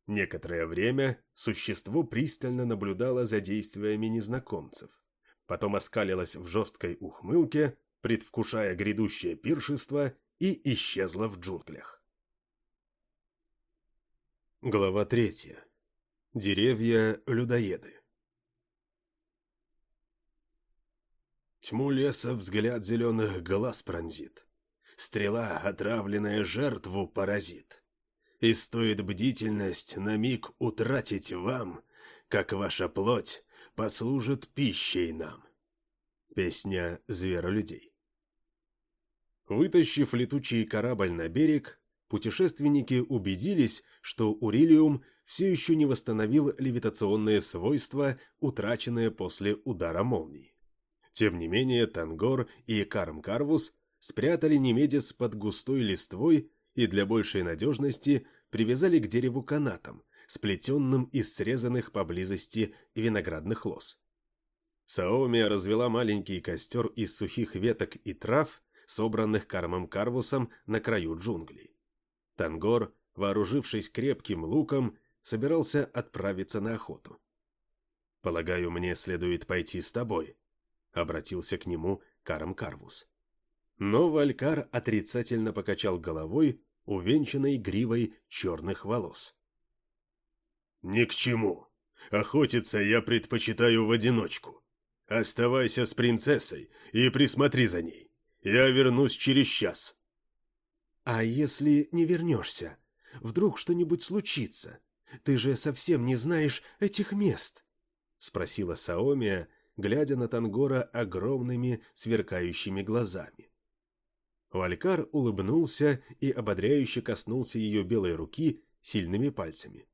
S1: Некоторое время существо пристально наблюдало за действиями незнакомцев, потом оскалилось в жесткой ухмылке, предвкушая грядущее пиршество, и исчезло в джунглях. Глава третья. Деревья-людоеды Тьму леса взгляд зеленых глаз пронзит. Стрела, отравленная жертву, поразит. И стоит бдительность на миг утратить вам, как ваша плоть послужит пищей нам. Песня зверолюдей. Вытащив летучий корабль на берег, путешественники убедились, что Урилиум все еще не восстановил левитационные свойства, утраченные после удара молнии. Тем не менее, Тангор и Карм Карвус спрятали Немедис под густой листвой и для большей надежности привязали к дереву канатом, сплетенным из срезанных поблизости виноградных лоз. Саомия развела маленький костер из сухих веток и трав, собранных Кармом Карвусом на краю джунглей. Тангор, вооружившись крепким луком, собирался отправиться на охоту. «Полагаю, мне следует пойти с тобой», — обратился к нему Карм Карвус. Но Валькар отрицательно покачал головой, увенчанной гривой черных волос.
S2: «Ни к чему. Охотиться я предпочитаю в одиночку. Оставайся с принцессой и присмотри за ней. Я вернусь через час».
S3: «А если не вернешься? Вдруг что-нибудь случится? Ты же совсем не знаешь этих мест?»
S1: — спросила Саомия, — глядя на Тангора огромными сверкающими глазами. Валькар улыбнулся и ободряюще коснулся ее белой руки сильными пальцами.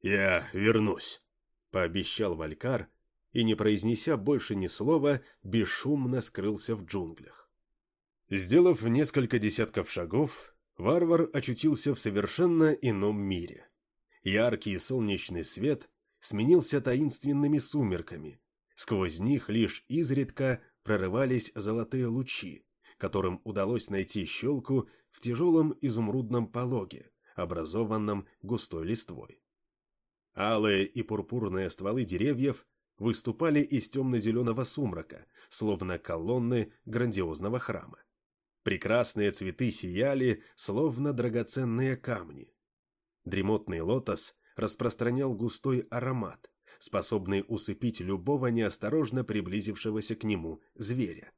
S2: «Я вернусь», — пообещал Валькар, и, не произнеся больше ни слова, бесшумно скрылся в джунглях.
S1: Сделав несколько десятков шагов, варвар очутился в совершенно ином мире. Яркий солнечный свет сменился таинственными сумерками. Сквозь них лишь изредка прорывались золотые лучи, которым удалось найти щелку в тяжелом изумрудном пологе, образованном густой листвой. Алые и пурпурные стволы деревьев выступали из темно-зеленого сумрака, словно колонны грандиозного храма. Прекрасные цветы сияли, словно драгоценные камни. Дремотный лотос распространял густой аромат, способный усыпить любого неосторожно приблизившегося к нему зверя.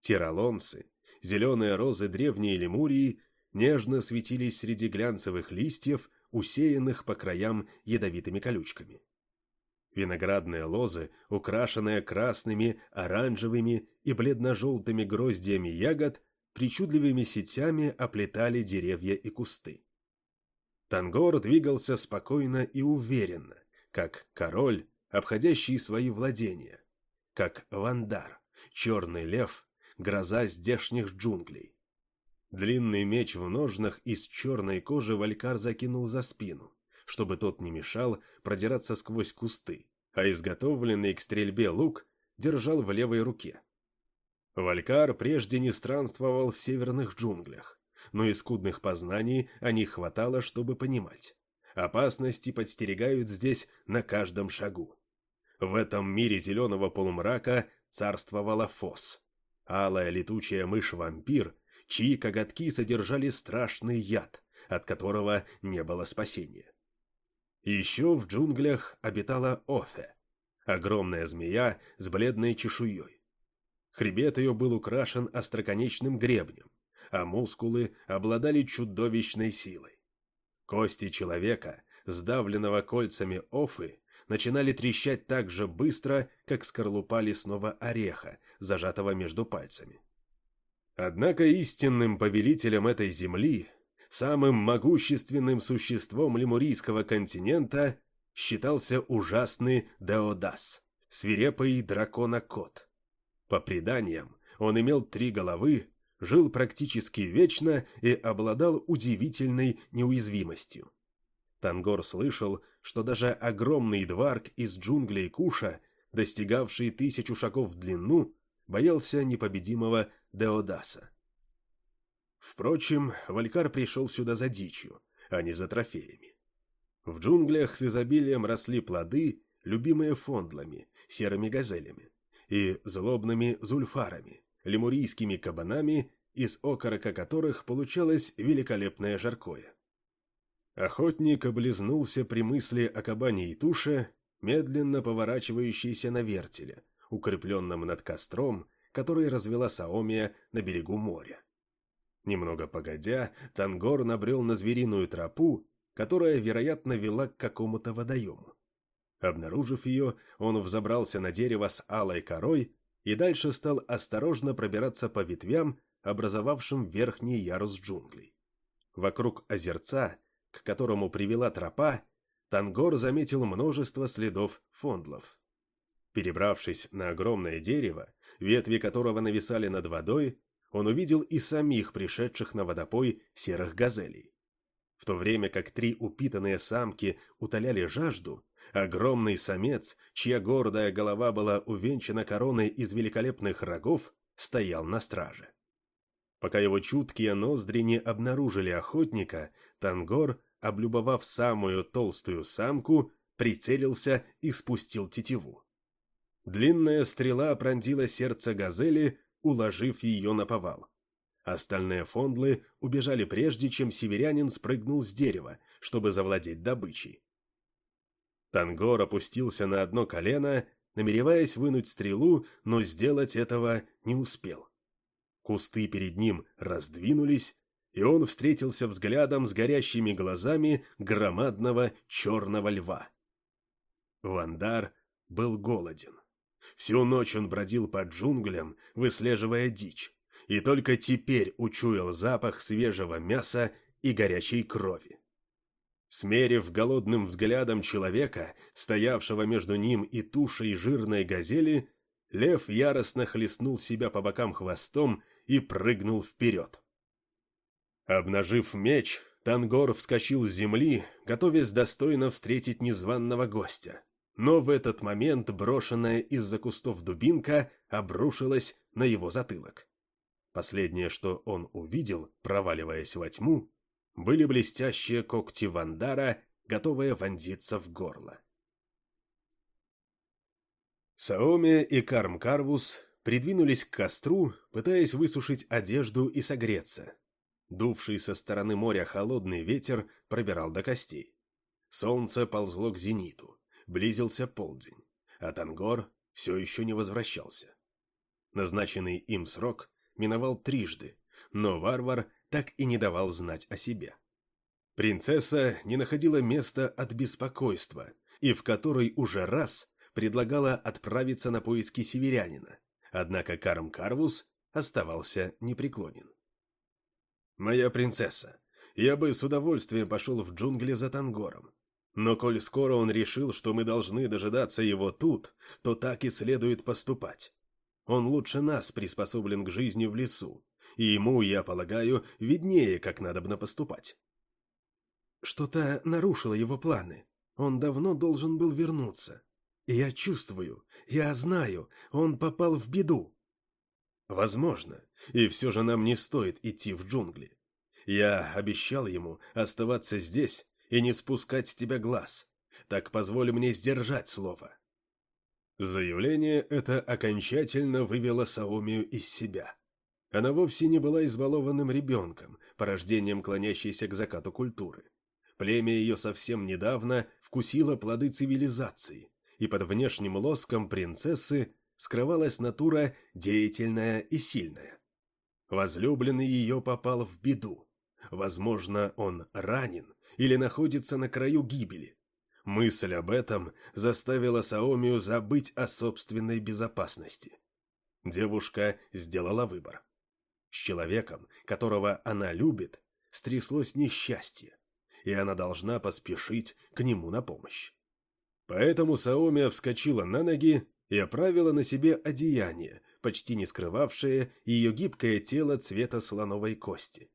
S1: Тиролонцы, зеленые розы древней Лемурии, нежно светились среди глянцевых листьев, усеянных по краям ядовитыми колючками. Виноградные лозы, украшенные красными, оранжевыми и бледно-желтыми гроздьями ягод, причудливыми сетями оплетали деревья и кусты. Тангор двигался спокойно и уверенно, как король, обходящий свои владения, как вандар, черный лев, гроза здешних джунглей. Длинный меч в ножнах из черной кожи Валькар закинул за спину, чтобы тот не мешал продираться сквозь кусты, а изготовленный к стрельбе лук держал в левой руке. Валькар прежде не странствовал в северных джунглях, но и скудных познаний о них хватало, чтобы понимать. Опасности подстерегают здесь на каждом шагу. В этом мире зеленого полумрака царствовала Фос, алая летучая мышь-вампир, чьи коготки содержали страшный яд, от которого не было спасения. Еще в джунглях обитала Офе, огромная змея с бледной чешуей. Хребет ее был украшен остроконечным гребнем, а мускулы обладали чудовищной силой. Кости человека, сдавленного кольцами офы, начинали трещать так же быстро, как скорлупа лесного ореха, зажатого между пальцами. Однако истинным повелителем этой земли, самым могущественным существом лемурийского континента, считался ужасный Деодас, свирепый дракона-кот. По преданиям, он имел три головы, жил практически вечно и обладал удивительной неуязвимостью. Тангор слышал, что даже огромный дварк из джунглей Куша, достигавший тысячу шагов в длину, боялся непобедимого Деодаса. Впрочем, Валькар пришел сюда за дичью, а не за трофеями. В джунглях с изобилием росли плоды, любимые фондлами, серыми газелями и злобными зульфарами, лемурийскими кабанами, из окорока которых получалось великолепное жаркое. Охотник облизнулся при мысли о кабане и туше, медленно поворачивающейся на вертеле, укрепленном над костром, который развела Саомия на берегу моря. Немного погодя, Тангор набрел на звериную тропу, которая, вероятно, вела к какому-то водоему. Обнаружив ее, он взобрался на дерево с алой корой и дальше стал осторожно пробираться по ветвям, образовавшим верхний ярус джунглей. Вокруг озерца, к которому привела тропа, Тангор заметил множество следов фондлов. Перебравшись на огромное дерево, ветви которого нависали над водой, он увидел и самих пришедших на водопой серых газелей. В то время как три упитанные самки утоляли жажду, Огромный самец, чья гордая голова была увенчана короной из великолепных рогов, стоял на страже. Пока его чуткие ноздри не обнаружили охотника, Тангор, облюбовав самую толстую самку, прицелился и спустил тетиву. Длинная стрела пронзила сердце газели, уложив ее на повал. Остальные фондлы убежали прежде, чем северянин спрыгнул с дерева, чтобы завладеть добычей. Тангор опустился на одно колено, намереваясь вынуть стрелу, но сделать этого не успел. Кусты перед ним раздвинулись, и он встретился взглядом с горящими глазами громадного черного льва. Вандар был голоден. Всю ночь он бродил по джунглям, выслеживая дичь, и только теперь учуял запах свежего мяса и горячей крови. Смерив голодным взглядом человека, стоявшего между ним и тушей жирной газели, лев яростно хлестнул себя по бокам хвостом
S2: и прыгнул вперед. Обнажив меч, Тангор вскочил с земли, готовясь достойно встретить незваного гостя. Но в этот момент брошенная из-за кустов дубинка обрушилась на его затылок. Последнее, что он увидел, проваливаясь во тьму, были блестящие когти Вандара, готовые вонзиться в горло. Саоми и Карм Карвус придвинулись к костру, пытаясь высушить одежду и согреться. Дувший со стороны моря холодный ветер пробирал до костей. Солнце ползло к зениту, близился полдень, а Тангор все еще не возвращался. Назначенный им срок миновал трижды, но варвар так и не давал знать о себе. Принцесса не находила места от беспокойства, и в которой уже раз предлагала отправиться на поиски северянина, однако Карм Карвус оставался непреклонен. «Моя принцесса, я бы с удовольствием пошел в джунгли за Тангором. Но коль скоро он решил, что мы должны дожидаться его тут, то так и следует поступать. Он лучше нас приспособлен к жизни в лесу, и ему, я полагаю, виднее, как надобно поступать».
S3: Что-то нарушило его планы. Он давно должен был вернуться. Я чувствую, я знаю, он попал в беду.
S2: Возможно, и все же нам не стоит идти в джунгли. Я обещал ему оставаться здесь и не спускать с тебя глаз. Так позволь мне сдержать слово. Заявление это окончательно вывело Саумию из себя. Она вовсе не была избалованным ребенком, порождением клонящейся к закату культуры. Племя ее совсем недавно вкусило плоды цивилизации, и под внешним лоском принцессы скрывалась натура деятельная и сильная. Возлюбленный ее попал в беду. Возможно, он ранен или находится на краю гибели. Мысль об этом заставила Саомию забыть о собственной безопасности. Девушка сделала выбор. С человеком, которого она любит, стряслось несчастье, и она должна поспешить к нему на помощь. Поэтому Саомия вскочила на ноги и оправила на себе одеяние, почти не скрывавшее ее гибкое тело цвета слоновой кости.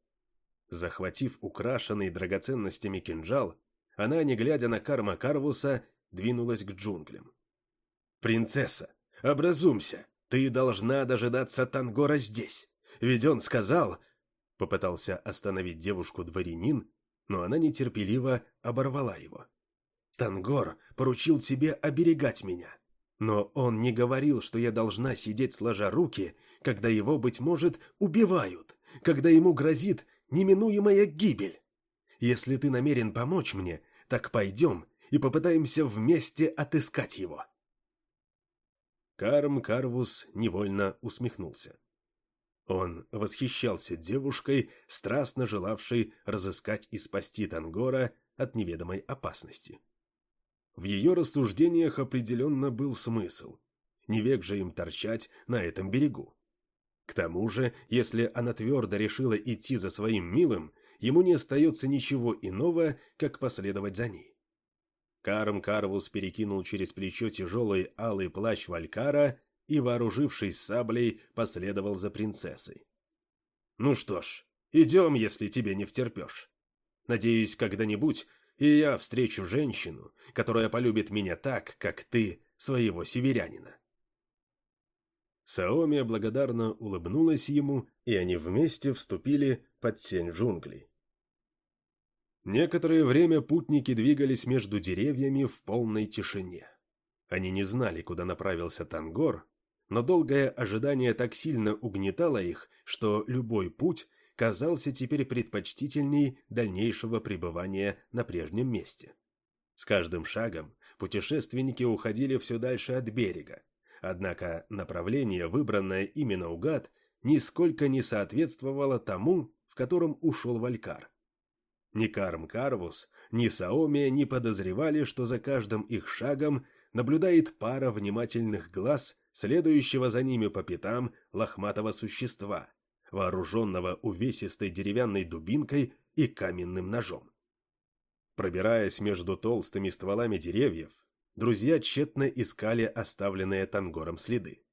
S2: Захватив украшенный драгоценностями кинжал, она, не глядя на Карма Карвуса, двинулась к джунглям. «Принцесса, образумся! Ты должна дожидаться Тангора здесь! Ведь он сказал...» Попытался остановить девушку дворянин, но она нетерпеливо оборвала его. «Тангор поручил тебе оберегать меня. Но он не говорил, что я должна сидеть сложа руки, когда его, быть может, убивают, когда ему грозит неминуемая гибель. Если ты намерен помочь мне, так пойдем и попытаемся вместе отыскать его». Карм Карвус невольно усмехнулся. Он восхищался девушкой, страстно желавшей разыскать и спасти Тангора от неведомой опасности. В ее рассуждениях определенно был смысл. Не век же им торчать на этом берегу. К тому же, если она твердо решила идти за своим милым, ему не остается ничего иного, как последовать за ней. Карм Карвус перекинул через плечо тяжелый алый плащ Валькара и, вооружившись саблей, последовал за принцессой. «Ну что ж, идем, если тебе не втерпешь. Надеюсь, когда-нибудь и я встречу женщину, которая полюбит меня так, как ты, своего северянина». Саомия благодарно улыбнулась ему, и они вместе вступили под сень джунглей. Некоторое время путники двигались между деревьями в полной тишине. Они не знали, куда направился Тангор, но долгое ожидание так сильно угнетало их, что любой путь казался теперь предпочтительней дальнейшего пребывания на прежнем месте. С каждым шагом путешественники уходили все дальше от берега, однако направление, выбранное именно угад, нисколько не соответствовало тому, в котором ушел Валькар. Ни Карм Карвус, ни Саомия не подозревали, что за каждым их шагом наблюдает пара внимательных глаз, следующего за ними по пятам лохматого существа, вооруженного увесистой деревянной дубинкой и каменным ножом. Пробираясь между толстыми стволами деревьев, друзья тщетно искали оставленные Тангором следы.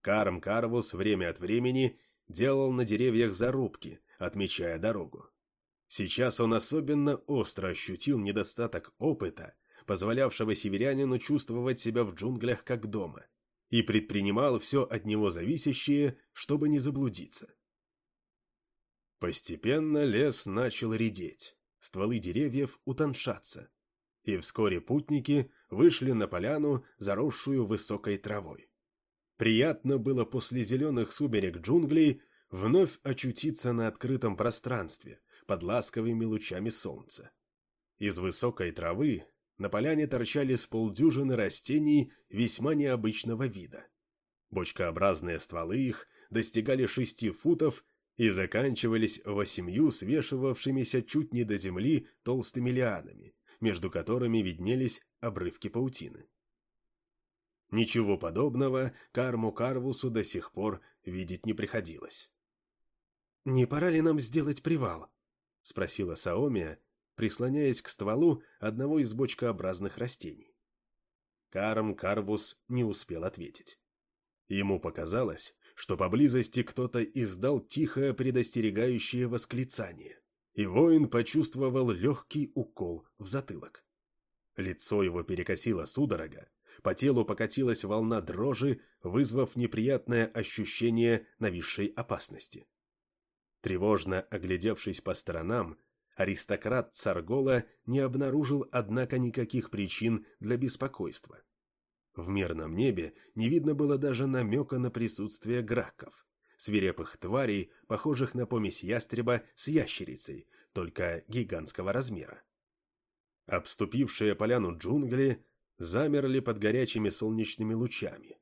S2: Карм Карвус время от времени
S1: делал на деревьях зарубки, отмечая дорогу. Сейчас он особенно остро ощутил недостаток опыта, позволявшего северянину чувствовать себя в джунглях как дома, и предпринимал все от него зависящее, чтобы не заблудиться. Постепенно лес начал редеть, стволы деревьев утоншаться, и вскоре путники вышли на поляну, заросшую высокой травой. Приятно было после зеленых сумерек джунглей вновь очутиться на открытом пространстве, под ласковыми лучами солнца. Из высокой травы на поляне торчали с полдюжины растений весьма необычного вида. Бочкообразные стволы их достигали шести футов и заканчивались восемью свешивавшимися чуть не до земли толстыми лианами, между которыми виднелись обрывки паутины. Ничего подобного Карму Карвусу до сих пор видеть не приходилось.
S3: «Не пора ли нам сделать привал?»
S1: — спросила Саомия, прислоняясь к стволу одного из бочкообразных растений. Карм Карвус не успел ответить. Ему показалось, что поблизости кто-то издал тихое предостерегающее восклицание, и воин почувствовал легкий укол в затылок. Лицо его перекосило судорога, по телу покатилась волна дрожи, вызвав неприятное ощущение нависшей опасности. Тревожно оглядевшись по сторонам, аристократ Царгола не обнаружил, однако, никаких причин для беспокойства. В мирном небе не видно было даже намека на присутствие граков, свирепых тварей, похожих на помесь ястреба с ящерицей, только гигантского размера. Обступившие поляну джунгли замерли под горячими солнечными лучами.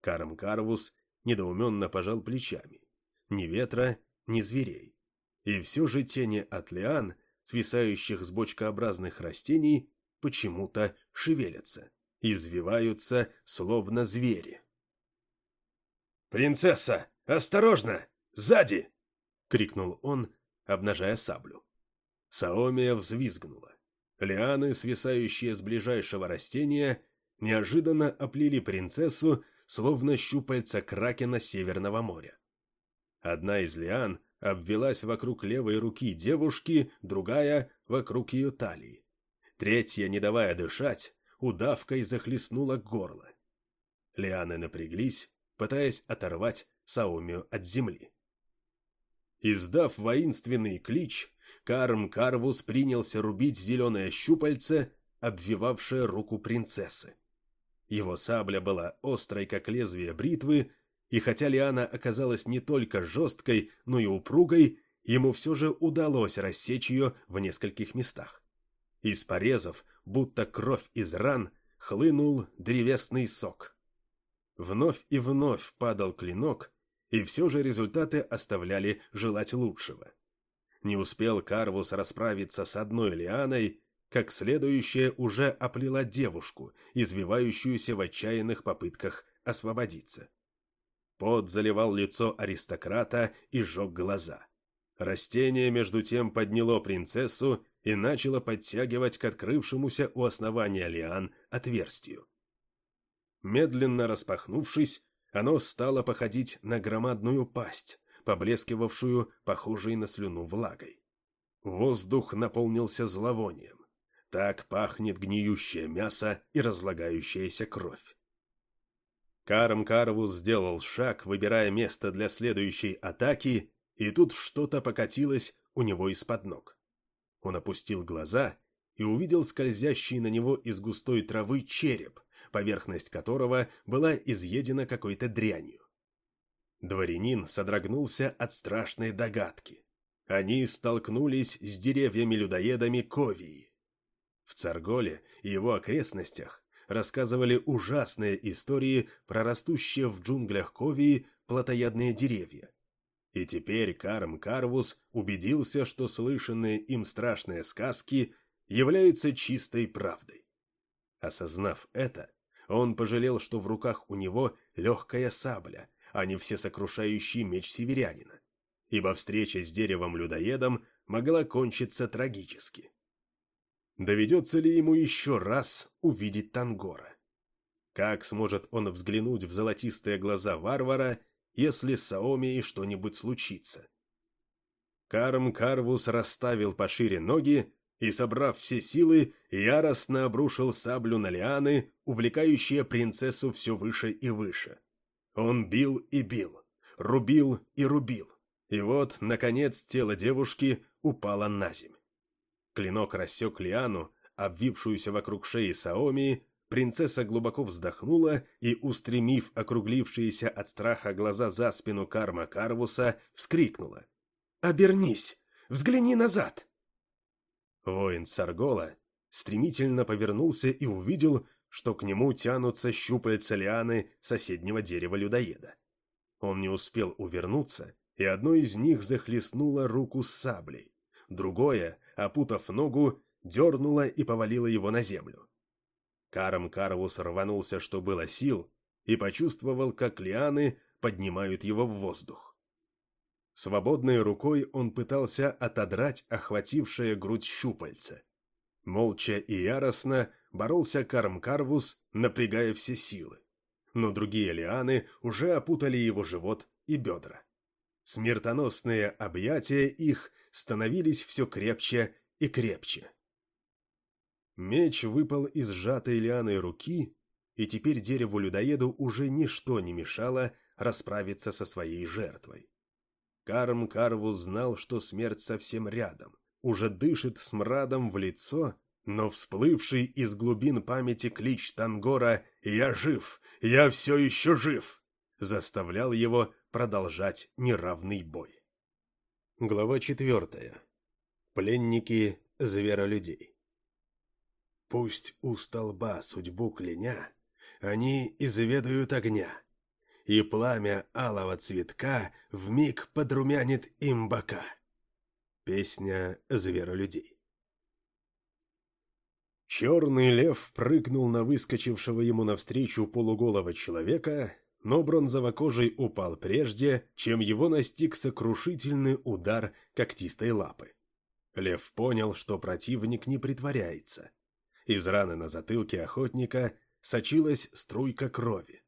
S1: Карм Карвус недоуменно пожал плечами. Ни ветра, ни зверей. И все же тени от лиан, свисающих с бочкообразных растений, почему-то шевелятся, извиваются, словно звери.
S2: «Принцесса, осторожно! Сзади!» — крикнул он, обнажая саблю.
S1: Саомия взвизгнула. Лианы, свисающие с ближайшего растения, неожиданно оплели принцессу, словно щупальца кракена Северного моря. Одна из лиан обвелась вокруг левой руки девушки, другая — вокруг ее талии. Третья, не давая дышать, удавкой захлестнула горло. Лианы напряглись, пытаясь оторвать Саумию от земли. Издав воинственный клич, Карм Карвус принялся рубить зеленое щупальце, обвивавшее руку принцессы. Его сабля была острой, как лезвие бритвы, и хотя Лиана оказалась не только жесткой, но и упругой, ему все же удалось рассечь ее в нескольких местах. Из порезов, будто кровь из ран, хлынул древесный сок. Вновь и вновь падал клинок, и все же результаты оставляли желать лучшего. Не успел Карвус расправиться с одной лианой, как следующая уже оплела девушку, извивающуюся в отчаянных попытках освободиться. Пот заливал лицо аристократа и сжег глаза. Растение, между тем, подняло принцессу и начало подтягивать к открывшемуся у основания лиан отверстию. Медленно распахнувшись, оно стало походить на громадную пасть, поблескивавшую, похожей на слюну влагой. Воздух наполнился зловонием. Так пахнет гниющее мясо и разлагающаяся кровь. Карм Карвус сделал шаг, выбирая место для следующей атаки, и тут что-то покатилось у него из-под ног. Он опустил глаза и увидел скользящий на него из густой травы череп, поверхность которого была изъедена какой-то дрянью. Дворянин содрогнулся от страшной догадки. Они столкнулись с деревьями-людоедами Ковии. В Царголе и его окрестностях рассказывали ужасные истории про растущие в джунглях Ковии плотоядные деревья. И теперь Карм Карвус убедился, что слышанные им страшные сказки являются чистой правдой. Осознав это, он пожалел, что в руках у него легкая сабля, а не всесокрушающий меч северянина, ибо встреча с деревом-людоедом могла кончиться трагически. Доведется ли ему еще раз увидеть Тангора? Как сможет он взглянуть в золотистые глаза варвара если с Саомией что-нибудь случится. Карм Карвус расставил пошире ноги и, собрав все силы, яростно обрушил саблю на лианы, увлекающие принцессу все выше и выше. Он бил и бил, рубил и рубил. И вот, наконец, тело девушки упало на земь. Клинок рассек лиану, обвившуюся вокруг шеи Саомии, принцесса глубоко вздохнула и, устремив округлившиеся от страха глаза за спину Карма Карвуса, вскрикнула. «Обернись! Взгляни назад!» Воин Саргола стремительно повернулся и увидел, что к нему тянутся щупальца лианы соседнего дерева-людоеда. Он не успел увернуться, и одно из них захлестнуло руку с саблей, другое, опутав ногу, дернуло и повалило его на землю. Каром Карвус рванулся, что было сил, и почувствовал, как лианы поднимают его в воздух. Свободной рукой он пытался отодрать охватившее грудь щупальца. Молча и яростно боролся Карм-Карвус, напрягая все силы. Но другие лианы уже опутали его живот и бедра. Смертоносные объятия их становились все крепче и крепче. Меч выпал из сжатой лианой руки, и теперь дереву-людоеду уже ничто не мешало расправиться со своей жертвой. Карм Карвус знал, что смерть совсем рядом, уже дышит смрадом в лицо, но всплывший из глубин памяти клич Тангора «Я жив! Я все еще жив!» заставлял его продолжать неравный бой. Глава четвертая. Пленники зверолюдей. Пусть у столба судьбу кляня, они изведают огня, и пламя алого цветка вмиг подрумянит им бока. Песня зверолюдей. Черный лев прыгнул на выскочившего ему навстречу полуголого человека, но бронзовокожий упал прежде, чем его настиг сокрушительный удар когтистой лапы. Лев понял, что противник не притворяется. Из раны на затылке охотника сочилась струйка крови.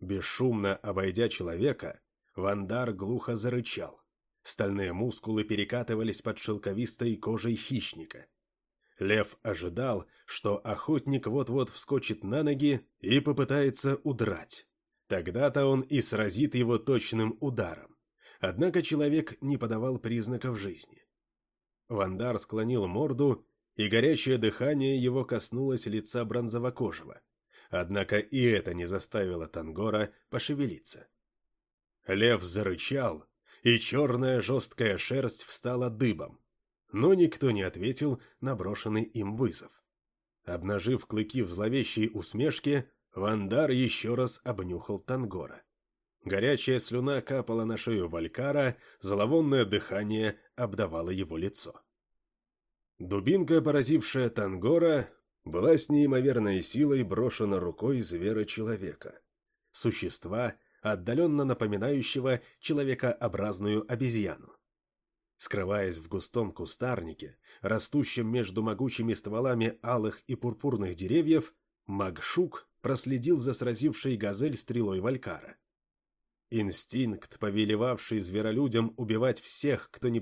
S1: Бесшумно обойдя человека, Вандар глухо зарычал. Стальные мускулы перекатывались под шелковистой кожей хищника. Лев ожидал, что охотник вот-вот вскочит на ноги и попытается удрать. Тогда-то он и сразит его точным ударом. Однако человек не подавал признаков жизни. Вандар склонил морду, и горячее дыхание его коснулось лица бронзовокожего. Однако и это не заставило Тангора пошевелиться. Лев зарычал, и черная жесткая шерсть встала дыбом, но никто не ответил на брошенный им вызов. Обнажив клыки в зловещей усмешке, Вандар еще раз обнюхал Тангора. Горячая слюна капала на шею Валькара, зловонное дыхание обдавало его лицо. Дубинка, поразившая Тангора, была с неимоверной силой брошена рукой звера-человека. Существа, отдаленно напоминающего человекообразную обезьяну. Скрываясь в густом кустарнике, растущем между могучими стволами алых и пурпурных деревьев, Магшук проследил за сразившей газель стрелой Валькара. Инстинкт, повелевавший зверолюдям убивать всех, кто не